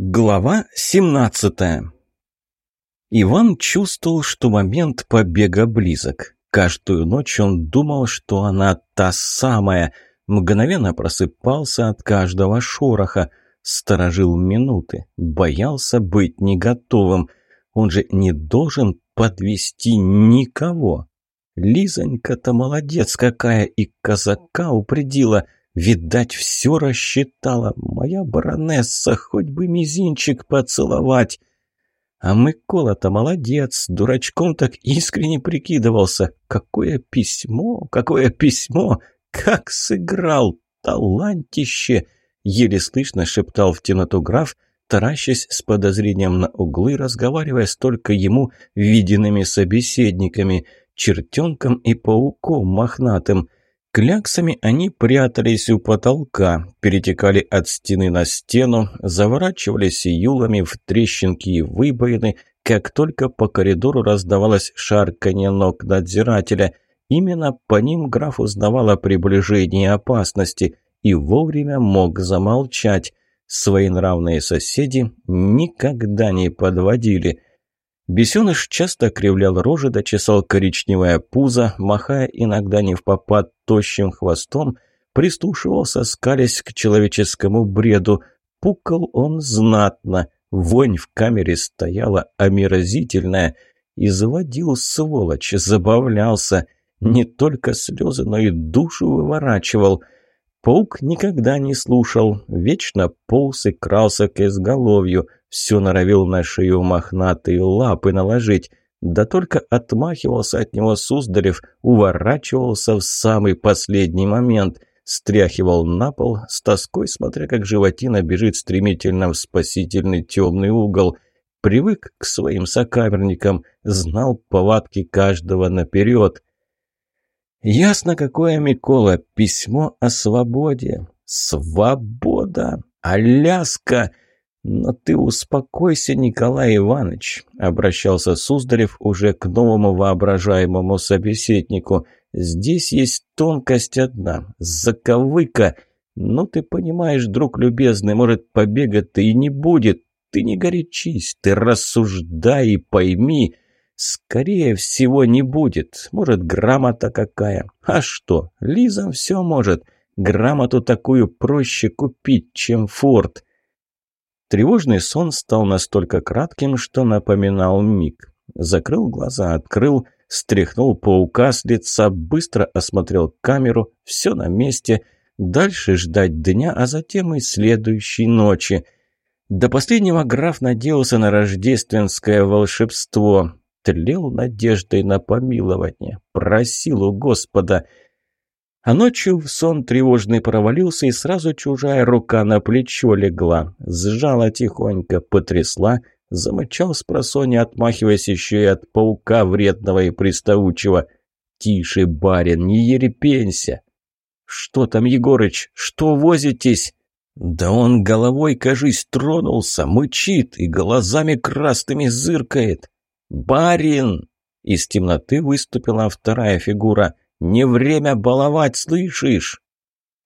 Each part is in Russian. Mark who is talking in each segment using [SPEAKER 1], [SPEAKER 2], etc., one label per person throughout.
[SPEAKER 1] Глава 17 Иван чувствовал, что момент побега близок. Каждую ночь он думал, что она та самая. Мгновенно просыпался от каждого шороха, сторожил минуты, боялся быть не готовым. Он же не должен подвести никого. Лизонька-то молодец какая и казака упредила – Видать, все рассчитала. Моя баронесса, хоть бы мизинчик поцеловать. А Микола-то молодец, дурачком так искренне прикидывался. Какое письмо, какое письмо, как сыграл, талантище! Еле слышно шептал в темноту граф, таращась с подозрением на углы, разговаривая с только ему виденными собеседниками, чертенком и пауком мохнатым – Кляксами они прятались у потолка, перетекали от стены на стену, заворачивались юлами в трещинки и выбоины, как только по коридору раздавалось шарканье ног надзирателя. Именно по ним граф узнавал о приближении опасности и вовремя мог замолчать. Свои нравные соседи никогда не подводили – Бесеныш часто кривлял рожи, дочесал коричневое пузо, махая иногда не в попад тощим хвостом, прислушивался, скалясь к человеческому бреду. Пукал он знатно, вонь в камере стояла омерзительная. Заводил сволочь, забавлялся. Не только слезы, но и душу выворачивал. Паук никогда не слушал, вечно полз и крался к изголовью – все норовил на шею мохнатые лапы наложить. Да только отмахивался от него Суздалев, уворачивался в самый последний момент. Стряхивал на пол, с тоской смотря, как животина бежит стремительно в спасительный темный угол. Привык к своим сокамерникам, знал повадки каждого наперед. Ясно какое, Микола, письмо о свободе. Свобода! Аляска! «Но ты успокойся, Николай Иванович», — обращался Суздарев уже к новому воображаемому собеседнику. «Здесь есть тонкость одна, заковыка. Ну, ты понимаешь, друг любезный, может, побега-то и не будет. Ты не горячись, ты рассуждай и пойми. Скорее всего, не будет. Может, грамота какая. А что, Лиза все может. Грамоту такую проще купить, чем форт». Тревожный сон стал настолько кратким, что напоминал миг. Закрыл глаза, открыл, стряхнул паука с лица, быстро осмотрел камеру, все на месте. Дальше ждать дня, а затем и следующей ночи. До последнего граф надеялся на рождественское волшебство. Тлел надеждой на помилование. Просил у Господа – а ночью в сон тревожный провалился, и сразу чужая рука на плечо легла. Сжала тихонько, потрясла, замычал с просони, отмахиваясь еще и от паука вредного и приставучего. «Тише, барин, не ерепенься!» «Что там, Егорыч, что возитесь?» «Да он головой, кажись, тронулся, мычит и глазами красными зыркает!» «Барин!» Из темноты выступила вторая фигура – не время баловать, слышишь?»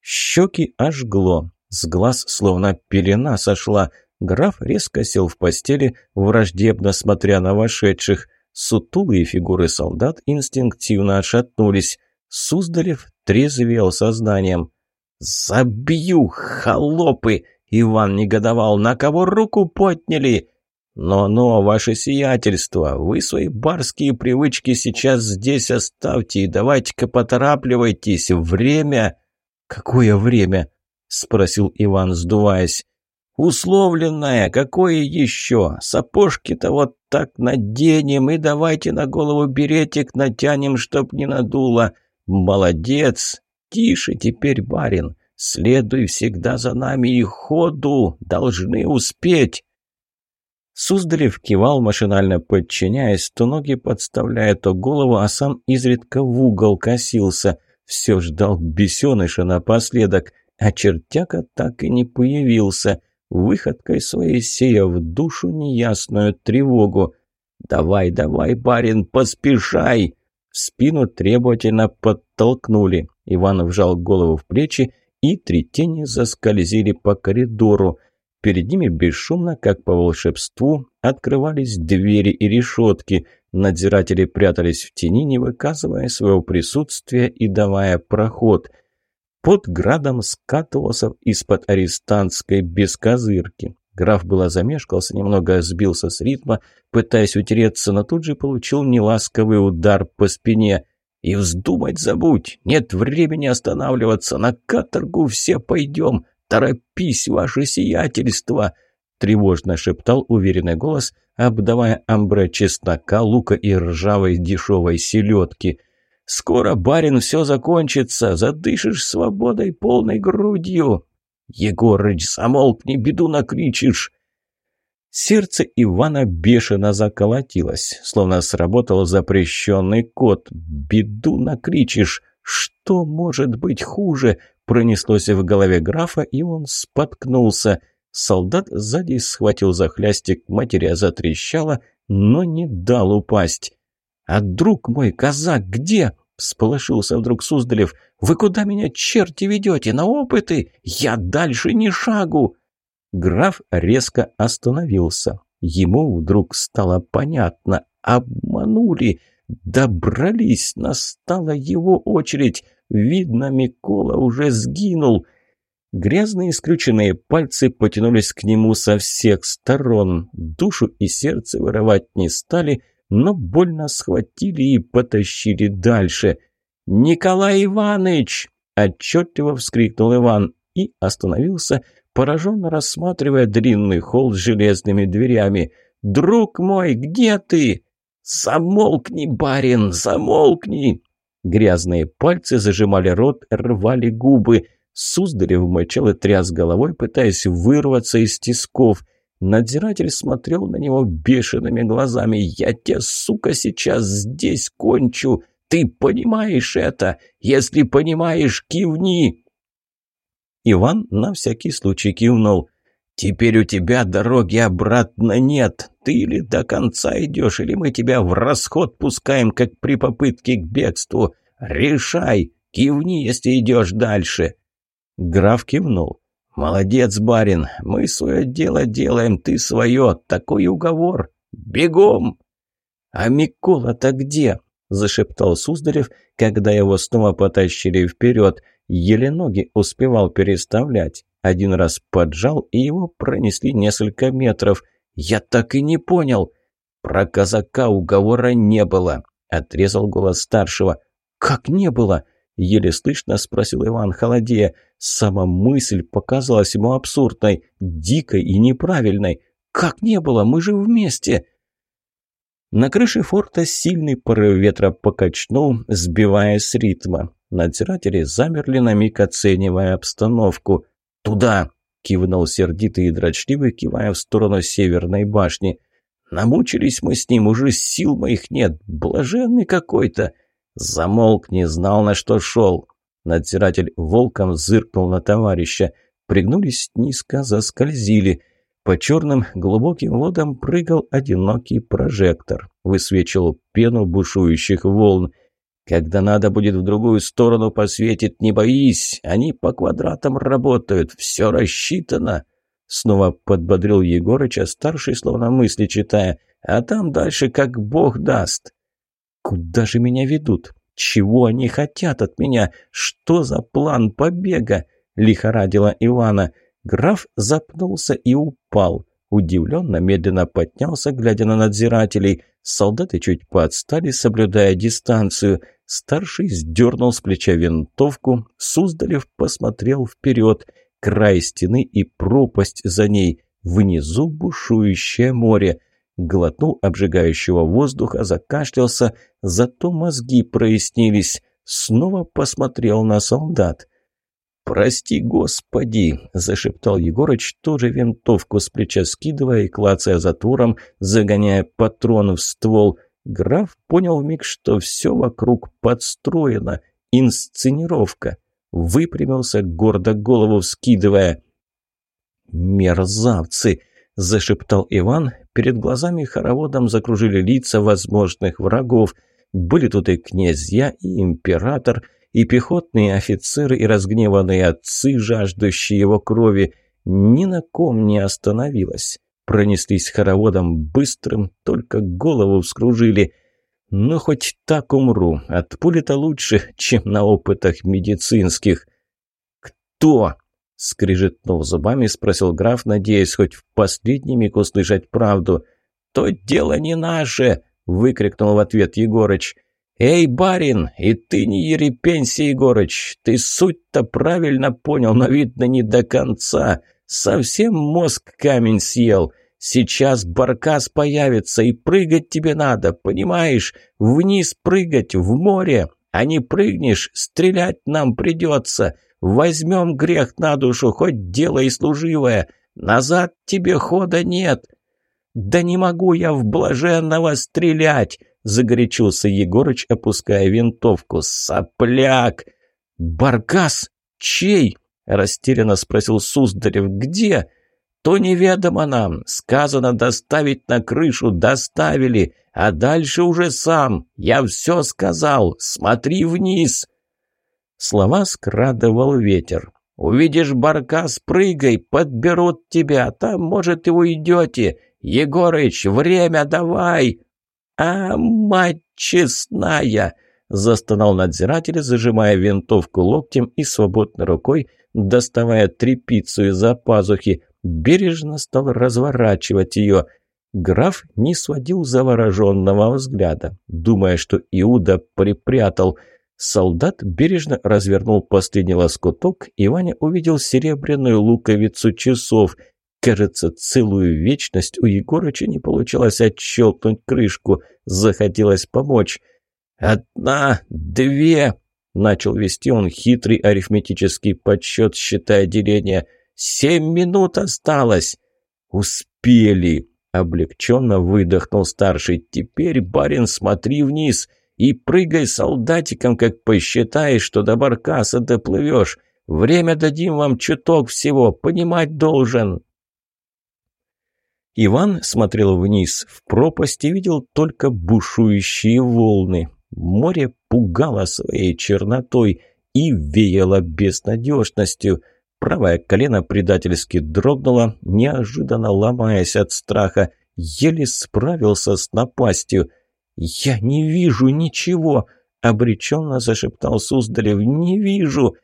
[SPEAKER 1] Щеки ожгло, с глаз словно пелена сошла. Граф резко сел в постели, враждебно смотря на вошедших. Сутулые фигуры солдат инстинктивно отшатнулись. Суздалев трезвел сознанием. «Забью, холопы!» Иван негодовал. «На кого руку подняли?» «Но-но, ваше сиятельство, вы свои барские привычки сейчас здесь оставьте и давайте-ка поторапливайтесь, время...» «Какое время?» — спросил Иван, сдуваясь. «Условленное, какое еще? Сапожки-то вот так наденем и давайте на голову беретик натянем, чтоб не надуло. Молодец! Тише теперь, барин, следуй всегда за нами и ходу, должны успеть!» Суздалев кивал, машинально подчиняясь, то ноги подставляя, то голову, а сам изредка в угол косился. Все ждал бесеныша напоследок, а чертяка так и не появился, выходкой своей сея в душу неясную тревогу. «Давай, давай, барин, поспешай!» В спину требовательно подтолкнули. Иван вжал голову в плечи, и три тени заскользили по коридору – Перед ними бесшумно, как по волшебству, открывались двери и решетки. Надзиратели прятались в тени, не выказывая своего присутствия и давая проход. Под градом скатывался из-под арестантской бескозырки. Граф было замешкался, немного сбился с ритма, пытаясь утереться, но тут же получил неласковый удар по спине. «И вздумать забудь! Нет времени останавливаться! На каторгу все пойдем! «Торопись, ваше сиятельство!» – тревожно шептал уверенный голос, обдавая амбре чеснока, лука и ржавой дешевой селедки. «Скоро, барин, все закончится, задышишь свободой полной грудью!» «Егорыч, замолкни, беду накричишь!» Сердце Ивана бешено заколотилось, словно сработал запрещенный код. «Беду накричишь! Что может быть хуже?» Пронеслось в голове графа, и он споткнулся. Солдат сзади схватил за хлястик, материя затрещала, но не дал упасть. «А друг мой, казак, где?» — всполошился вдруг Суздалев. «Вы куда меня, черти, ведете? На опыты? Я дальше ни шагу!» Граф резко остановился. Ему вдруг стало понятно. Обманули. Добрались. Настала его очередь. Видно, Микола уже сгинул. Грязные скрюченные пальцы потянулись к нему со всех сторон. Душу и сердце вырывать не стали, но больно схватили и потащили дальше. «Николай Иваныч!» – отчетливо вскрикнул Иван и остановился, пораженно рассматривая длинный холл с железными дверями. «Друг мой, где ты?» «Замолкни, барин, замолкни!» Грязные пальцы зажимали рот, рвали губы. Суздалев мычал и тряс головой, пытаясь вырваться из тисков. Надзиратель смотрел на него бешеными глазами. «Я тебя, сука, сейчас здесь кончу! Ты понимаешь это? Если понимаешь, кивни!» Иван на всякий случай кивнул. «Теперь у тебя дороги обратно нет. Ты или до конца идешь, или мы тебя в расход пускаем, как при попытке к бегству. Решай, кивни, если идешь дальше». Граф кивнул. «Молодец, барин, мы свое дело делаем, ты свое. Такой уговор. Бегом!» «А Микола-то где?» – зашептал Суздарев, когда его снова потащили вперед. Еле ноги успевал переставлять. Один раз поджал, и его пронесли несколько метров. «Я так и не понял!» «Про казака уговора не было», — отрезал голос старшего. «Как не было?» — еле слышно спросил Иван Холодея. Сама мысль показалась ему абсурдной, дикой и неправильной. «Как не было? Мы же вместе!» На крыше форта сильный порыв ветра покачнул, сбивая с ритма. Надзиратели замерли на миг, оценивая обстановку. «Туда!» – кивнул сердитый и дрочливый, кивая в сторону северной башни. «Намучились мы с ним, уже сил моих нет, блаженный какой-то!» Замолк, не знал, на что шел. Надзиратель волком зыркнул на товарища. Пригнулись низко, заскользили. По черным глубоким водам прыгал одинокий прожектор. Высвечивал пену бушующих волн. Когда надо будет в другую сторону посветит, не боись, они по квадратам работают, все рассчитано. Снова подбодрил Егорыча, старший, словно мысли читая, а там дальше как бог даст. Куда же меня ведут? Чего они хотят от меня? Что за план побега? Лихорадила Ивана. Граф запнулся и упал. Удивленно, медленно поднялся, глядя на надзирателей. Солдаты чуть поотстали, соблюдая дистанцию. Старший сдернул с плеча винтовку. Суздалев посмотрел вперед. Край стены и пропасть за ней. Внизу бушующее море. Глотнул обжигающего воздуха, закашлялся, зато мозги прояснились. Снова посмотрел на солдат. «Прости, Господи!» – зашептал Егорыч, тоже винтовку с плеча скидывая и клацая затвором, загоняя патрон в ствол. Граф понял вмиг, что все вокруг подстроено. Инсценировка. Выпрямился, гордо голову вскидывая. «Мерзавцы!» – зашептал Иван. Перед глазами хороводом закружили лица возможных врагов. Были тут и князья, и император – и пехотные офицеры, и разгневанные отцы, жаждущие его крови. ни на ком не остановилась. Пронеслись хороводом быстрым, только голову вскружили. Но хоть так умру, от пули-то лучше, чем на опытах медицинских. «Кто?» — скрижетнув зубами, спросил граф, надеясь хоть в последний миг услышать правду. «То дело не наше!» — выкрикнул в ответ Егорыч. «Эй, барин, и ты не ерепенься, Егорыч, ты суть-то правильно понял, но, видно, не до конца. Совсем мозг камень съел. Сейчас баркас появится, и прыгать тебе надо, понимаешь? Вниз прыгать, в море, а не прыгнешь, стрелять нам придется. Возьмем грех на душу, хоть дело и служивое. Назад тебе хода нет». «Да не могу я в блаженного стрелять!» — загорячился Егорыч, опуская винтовку. «Сопляк!» «Баркас? Чей?» — растерянно спросил Суздарев. «Где?» «То неведомо нам. Сказано доставить на крышу. Доставили. А дальше уже сам. Я все сказал. Смотри вниз!» Слова скрадывал ветер. «Увидишь баркас, прыгай, подберут тебя. Там, может, и уйдете. Егорыч, время давай!» «А, мать честная!» – застонал надзиратель, зажимая винтовку локтем и свободной рукой, доставая трепицу из-за пазухи. Бережно стал разворачивать ее. Граф не сводил завороженного взгляда, думая, что Иуда припрятал. Солдат бережно развернул последний лоскуток, и Ваня увидел серебряную луковицу часов – Кажется, целую вечность у Егорыча не получалось отщелкнуть крышку. Захотелось помочь. «Одна, две!» — начал вести он хитрый арифметический подсчет, считая деление. «Семь минут осталось!» «Успели!» — облегченно выдохнул старший. «Теперь, барин, смотри вниз и прыгай солдатиком, как посчитаешь, что до баркаса доплывешь. Время дадим вам чуток всего, понимать должен!» Иван смотрел вниз в пропасть и видел только бушующие волны. Море пугало своей чернотой и веяло безнадежностью. Правое колено предательски дрогнуло, неожиданно ломаясь от страха. Еле справился с напастью. «Я не вижу ничего!» — обреченно зашептал Суздалев. «Не вижу!»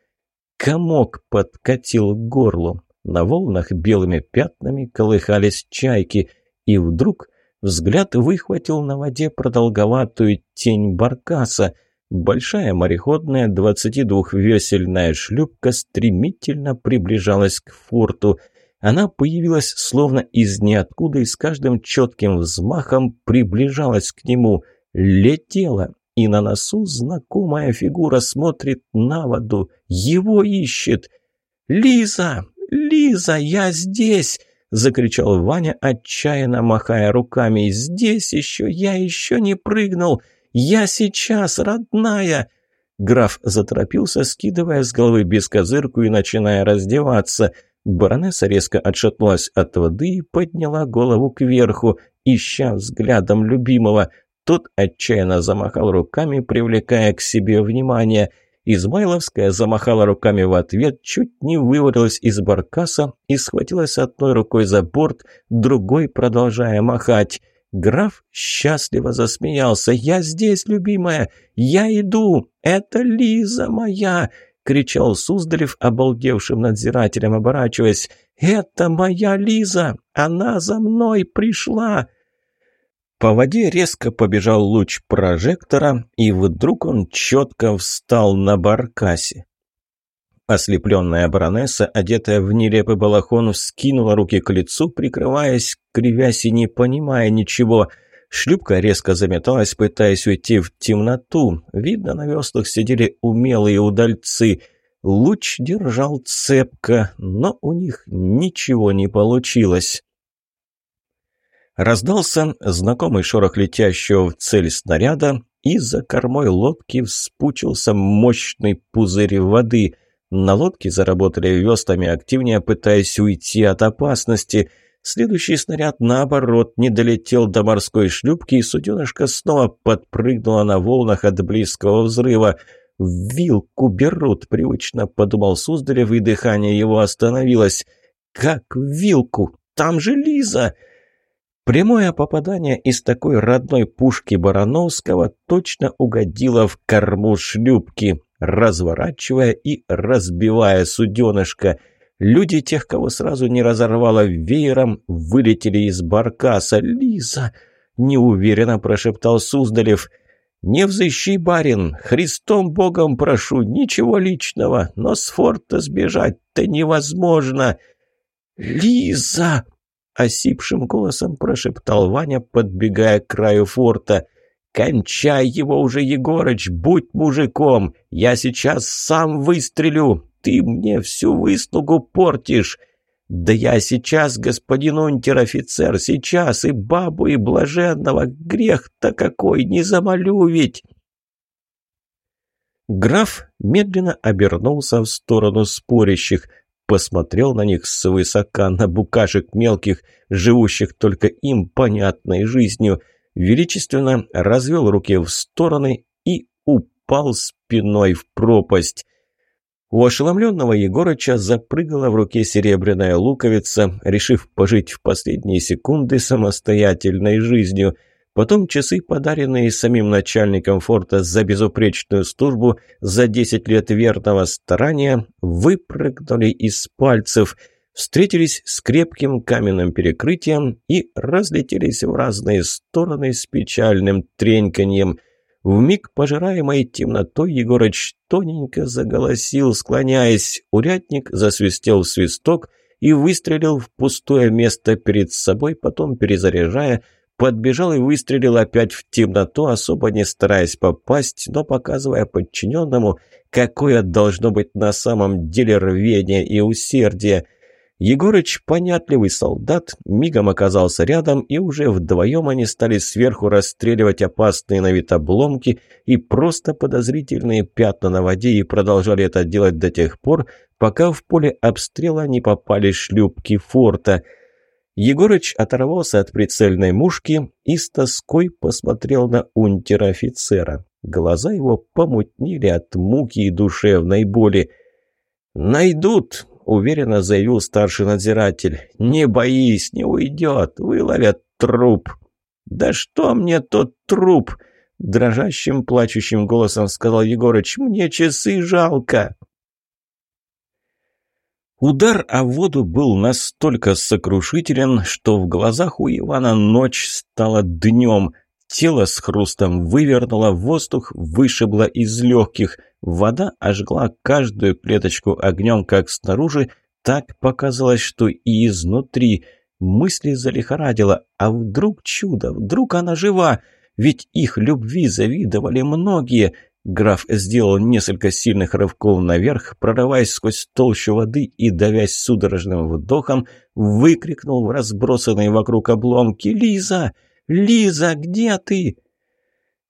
[SPEAKER 1] Комок подкатил к горлу. На волнах белыми пятнами колыхались чайки, и вдруг взгляд выхватил на воде продолговатую тень баркаса. Большая мореходная 22-весельная шлюпка стремительно приближалась к форту. Она появилась словно из ниоткуда и с каждым четким взмахом приближалась к нему. Летела, и на носу знакомая фигура смотрит на воду. Его ищет. «Лиза! «Лиза, я здесь!» — закричал Ваня, отчаянно махая руками. «Здесь еще! Я еще не прыгнул! Я сейчас, родная!» Граф заторопился, скидывая с головы бескозырку и начиная раздеваться. Баронесса резко отшатнулась от воды и подняла голову кверху, ища взглядом любимого. Тот отчаянно замахал руками, привлекая к себе внимание — Измайловская замахала руками в ответ, чуть не вывалилась из баркаса и схватилась одной рукой за борт, другой продолжая махать. Граф счастливо засмеялся. «Я здесь, любимая! Я иду! Это Лиза моя!» — кричал Суздалев, обалдевшим надзирателем, оборачиваясь. «Это моя Лиза! Она за мной пришла!» По воде резко побежал луч прожектора, и вдруг он четко встал на баркасе. Ослепленная баронесса, одетая в нелепый балахон, вскинула руки к лицу, прикрываясь, кривясь и не понимая ничего. Шлюпка резко заметалась, пытаясь уйти в темноту. Видно, на веслах сидели умелые удальцы. Луч держал цепко, но у них ничего не получилось. Раздался знакомый шорох летящего в цель снаряда, и за кормой лодки вспучился мощный пузырь воды. На лодке заработали веслами активнее, пытаясь уйти от опасности. Следующий снаряд, наоборот, не долетел до морской шлюпки, и суденышко снова подпрыгнуло на волнах от близкого взрыва. «Вилку берут», — привычно подумал Суздалев, и дыхание его остановилось. как вилку! Там же Лиза!» Прямое попадание из такой родной пушки Барановского точно угодило в корму шлюпки, разворачивая и разбивая суденышко. Люди тех, кого сразу не разорвало веером, вылетели из баркаса. «Лиза!» — неуверенно прошептал Суздалев. «Не взыщи, барин! Христом Богом прошу, ничего личного, но с форта сбежать-то невозможно!» «Лиза!» Осипшим голосом прошептал Ваня, подбегая к краю форта. «Кончай его уже, Егорыч, будь мужиком! Я сейчас сам выстрелю! Ты мне всю выслугу портишь!» «Да я сейчас, господин унтер-офицер, сейчас и бабу, и блаженного, грех-то какой, не замолю ведь!» Граф медленно обернулся в сторону спорящих посмотрел на них свысока, на букашек мелких, живущих только им понятной жизнью, величественно развел руки в стороны и упал спиной в пропасть. У ошеломленного Егорыча запрыгала в руке серебряная луковица, решив пожить в последние секунды самостоятельной жизнью – Потом часы, подаренные самим начальником форта за безупречную службу, за 10 лет верного старания, выпрыгнули из пальцев, встретились с крепким каменным перекрытием и разлетелись в разные стороны с печальным треньканьем. В миг пожираемой темнотой Егорыч тоненько заголосил, склоняясь. Урядник засвистел свисток и выстрелил в пустое место перед собой, потом перезаряжая – Подбежал и выстрелил опять в темноту, особо не стараясь попасть, но показывая подчиненному, какое должно быть на самом деле рвение и усердие. Егорыч, понятливый солдат, мигом оказался рядом, и уже вдвоем они стали сверху расстреливать опасные на вид обломки и просто подозрительные пятна на воде и продолжали это делать до тех пор, пока в поле обстрела не попали шлюпки форта – Егорыч оторвался от прицельной мушки и с тоской посмотрел на унтер-офицера. Глаза его помутнели от муки и душевной боли. «Найдут!» — уверенно заявил старший надзиратель. «Не боись, не уйдет, выловят труп». «Да что мне тот труп?» — дрожащим, плачущим голосом сказал Егорыч. «Мне часы жалко». Удар о воду был настолько сокрушителен, что в глазах у Ивана ночь стала днем. Тело с хрустом вывернуло, воздух вышибло из легких. Вода ожгла каждую клеточку огнем как снаружи, так показалось, что и изнутри. Мысли залихорадило. А вдруг чудо? Вдруг она жива? Ведь их любви завидовали многие – Граф сделал несколько сильных рывков наверх, прорываясь сквозь толщу воды и, давясь судорожным вдохом, выкрикнул в разбросанные вокруг обломки «Лиза! Лиза, где ты?»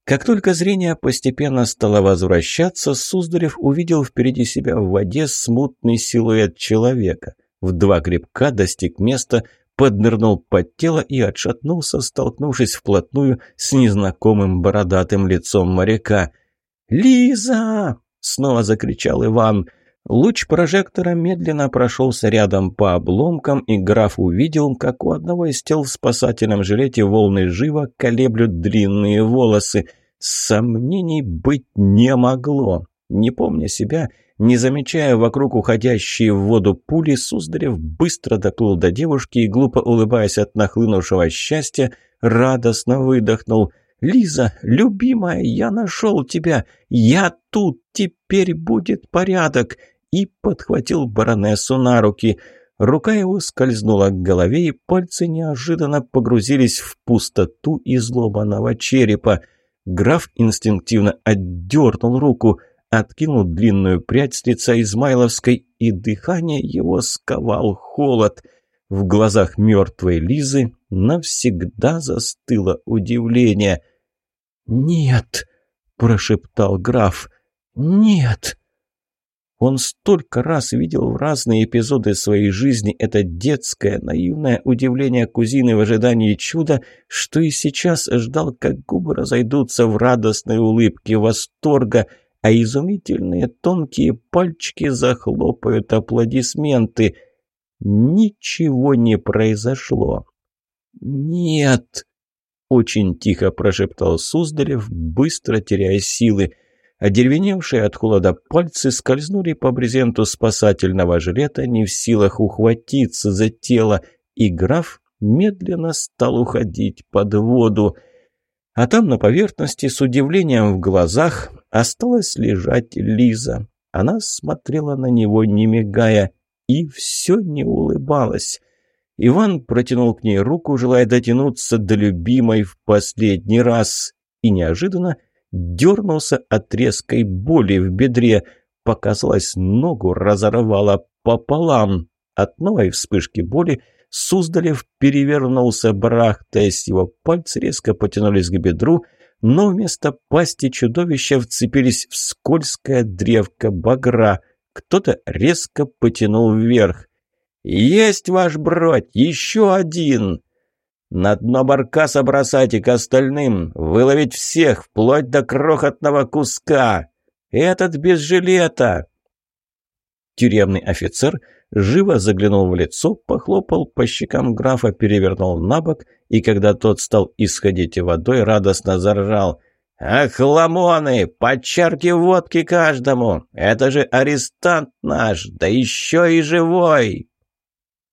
[SPEAKER 1] Как только зрение постепенно стало возвращаться, Суздалев увидел впереди себя в воде смутный силуэт человека. В два грибка достиг места, поднырнул под тело и отшатнулся, столкнувшись вплотную с незнакомым бородатым лицом моряка – «Лиза!» — снова закричал Иван. Луч прожектора медленно прошелся рядом по обломкам, и граф увидел, как у одного из тел в спасательном жилете волны живо колеблют длинные волосы. Сомнений быть не могло. Не помня себя, не замечая вокруг уходящие в воду пули, Суздарев быстро доплыл до девушки и, глупо улыбаясь от нахлынувшего счастья, радостно выдохнул — «Лиза, любимая, я нашел тебя! Я тут! Теперь будет порядок!» И подхватил баронессу на руки. Рука его скользнула к голове, и пальцы неожиданно погрузились в пустоту изломанного черепа. Граф инстинктивно отдернул руку, откинул длинную прядь с лица Измайловской, и дыхание его сковал холод. В глазах мертвой Лизы навсегда застыло удивление. «Нет!» – прошептал граф. «Нет!» Он столько раз видел в разные эпизоды своей жизни это детское, наивное удивление кузины в ожидании чуда, что и сейчас ждал, как губы разойдутся в радостной улыбке восторга, а изумительные тонкие пальчики захлопают аплодисменты. ничего не произошло. «Нет!» – очень тихо прошептал Суздалев, быстро теряя силы. Одеревеневшие от холода пальцы скользнули по брезенту спасательного жилета, не в силах ухватиться за тело, и граф медленно стал уходить под воду. А там на поверхности с удивлением в глазах осталась лежать Лиза. Она смотрела на него, не мигая, и все не улыбалась. Иван протянул к ней руку, желая дотянуться до любимой в последний раз, и неожиданно дернулся от резкой боли в бедре. Показалось, ногу разорвало пополам. От новой вспышки боли Суздалев перевернулся, барахтаясь, его пальцы резко потянулись к бедру, но вместо пасти чудовища вцепились в скользкое древко багра. Кто-то резко потянул вверх. «Есть ваш бродь! Еще один!» «На дно баркаса бросайте к остальным! Выловить всех, вплоть до крохотного куска! Этот без жилета!» Тюремный офицер живо заглянул в лицо, похлопал по щекам графа, перевернул на бок, и когда тот стал исходить водой, радостно заржал. «Ах, ламоны! По водки каждому! Это же арестант наш, да еще и живой!»